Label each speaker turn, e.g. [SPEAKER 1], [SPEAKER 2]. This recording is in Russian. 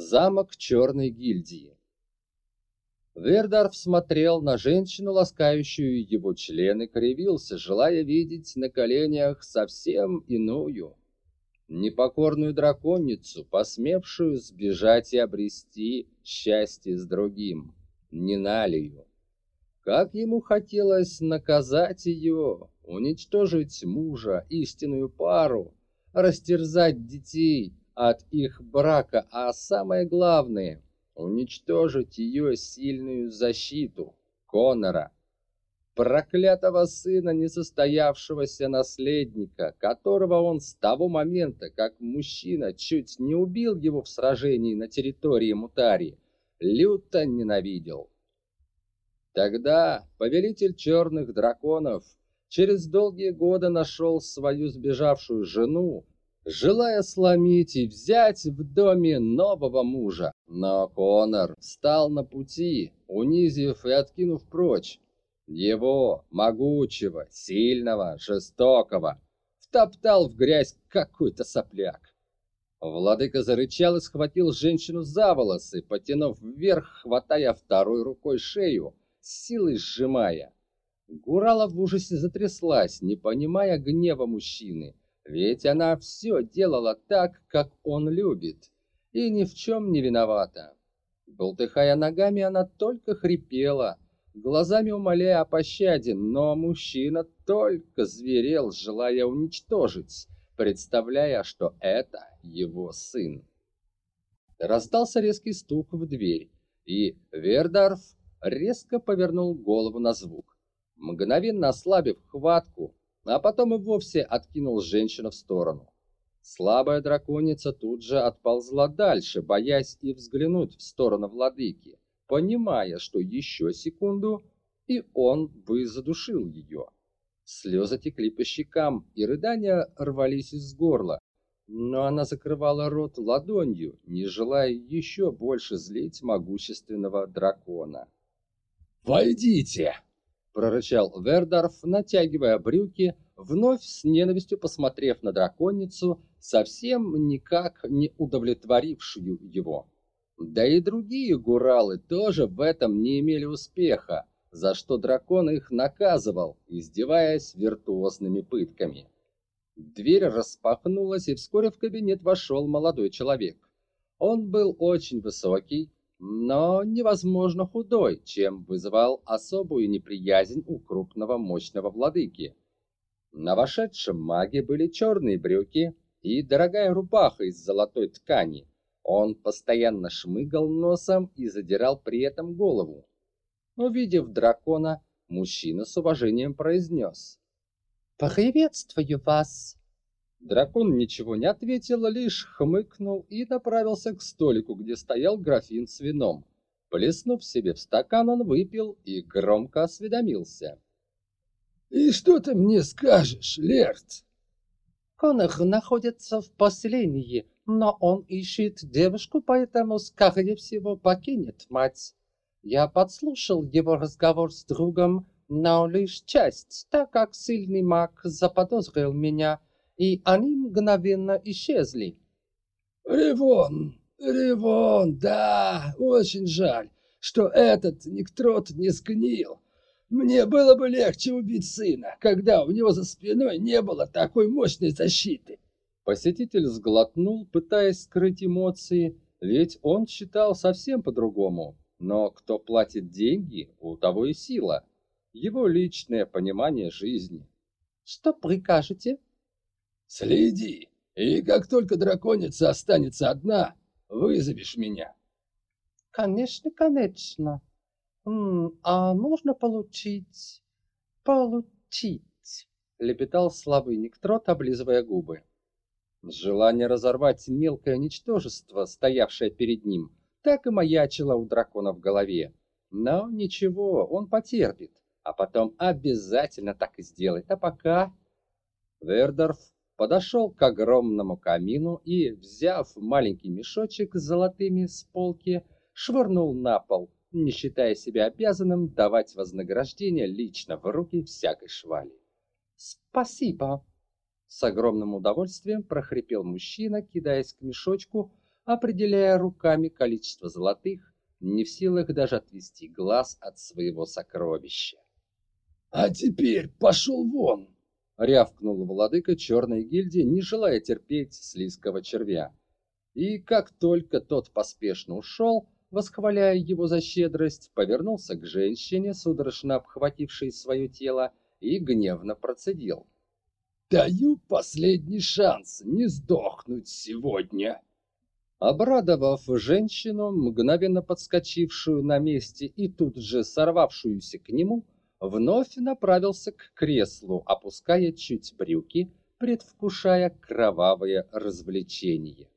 [SPEAKER 1] Замок Черной гильдии. Вердарф смотрел на женщину, ласкающую его члены, кривился, желая видеть на коленях совсем иную, непокорную драконицу, посмевшую сбежать и обрести счастье с другим, Ниналию. Как ему хотелось наказать ее, уничтожить мужа, истинную пару, растерзать детей от их брака, а самое главное — уничтожить ее сильную защиту, Конора, проклятого сына несостоявшегося наследника, которого он с того момента, как мужчина чуть не убил его в сражении на территории Мутари, люто ненавидел. Тогда повелитель черных драконов через долгие годы нашел свою сбежавшую жену, желая сломить и взять в доме нового мужа. Но Конор встал на пути, унизив и откинув прочь его, могучего, сильного, жестокого, втоптал в грязь какой-то сопляк. Владыка зарычал и схватил женщину за волосы, потянув вверх, хватая второй рукой шею, силой сжимая. Гурала в ужасе затряслась, не понимая гнева мужчины, ведь она все делала так, как он любит, и ни в чем не виновата. Болтыхая ногами, она только хрипела, глазами умоляя о пощаде, но мужчина только зверел, желая уничтожить, представляя, что это его сын. Раздался резкий стук в дверь, и Вердарф резко повернул голову на звук. Мгновенно ослабив хватку, а потом и вовсе откинул женщину в сторону. Слабая драконица тут же отползла дальше, боясь и взглянуть в сторону владыки, понимая, что еще секунду, и он бы задушил ее. Слезы текли по щекам, и рыдания рвались из горла, но она закрывала рот ладонью, не желая еще больше злить могущественного дракона.
[SPEAKER 2] «Войдите!» — прорычал Вердарф, натягивая брюки, вновь с ненавистью посмотрев на драконицу, совсем никак не удовлетворившую его. Да и другие гуралы тоже в этом не имели успеха, за что дракон их наказывал, издеваясь виртуозными пытками. Дверь распахнулась, и вскоре в кабинет вошел молодой человек. Он был очень высокий, но невозможно худой, чем вызывал особую неприязнь у крупного мощного владыки. На вошедшем маге были черные брюки и дорогая рубаха из золотой ткани. Он постоянно шмыгал носом и задирал при этом голову. Увидев дракона, мужчина с уважением произнес.
[SPEAKER 3] «Приветствую вас!»
[SPEAKER 1] Дракон ничего не ответил, лишь хмыкнул и направился к столику, где стоял графин с вином. Плеснув себе в стакан, он выпил и громко осведомился.
[SPEAKER 2] «И что ты мне скажешь, Лерт?»
[SPEAKER 3] Конор находится в поселении, но он ищет девушку, поэтому, скорее всего, покинет мать. Я подслушал его разговор с другом, но лишь часть, так как сильный маг заподозрил меня – и они мгновенно исчезли.
[SPEAKER 2] «Ревон, Ревон, да, очень жаль, что этот Никтрот не сгнил. Мне было бы легче убить сына, когда у него за спиной не было такой мощной защиты».
[SPEAKER 1] Посетитель сглотнул, пытаясь скрыть эмоции, ведь он считал совсем по-другому. Но кто платит деньги, у того и сила. Его личное понимание жизни.
[SPEAKER 3] «Что прикажете?»
[SPEAKER 2] Следи, и как только драконица останется одна, вызовешь меня.
[SPEAKER 3] Конечно, конечно. а можно получить... получить...
[SPEAKER 1] Лепетал слабый Никтрот, облизывая губы. Желание разорвать мелкое ничтожество, стоявшее перед ним, так и маячило у дракона в голове. Но ничего, он потерпит, а потом обязательно так и сделает. А пока... Вердорф подошел к огромному камину и, взяв маленький мешочек с золотыми с полки, швырнул на пол, не считая себя обязанным давать вознаграждение лично в руки всякой швали.
[SPEAKER 3] «Спасибо!»
[SPEAKER 1] С огромным удовольствием прохрипел мужчина, кидаясь к мешочку, определяя руками количество золотых, не в силах даже отвести глаз от своего сокровища.
[SPEAKER 2] «А теперь пошел вон!» — рявкнул владыка черной гильдии, не желая терпеть слизкого червя. И как только тот поспешно ушел, восхваляя его за щедрость, повернулся к женщине, судорожно обхватившей свое тело, и гневно процедил. «Даю последний шанс не сдохнуть сегодня!»
[SPEAKER 1] Обрадовав женщину, мгновенно подскочившую на месте и тут же сорвавшуюся к нему, вновь направился к креслу, опуская чуть брюки, предвкушая кровавое развлечение.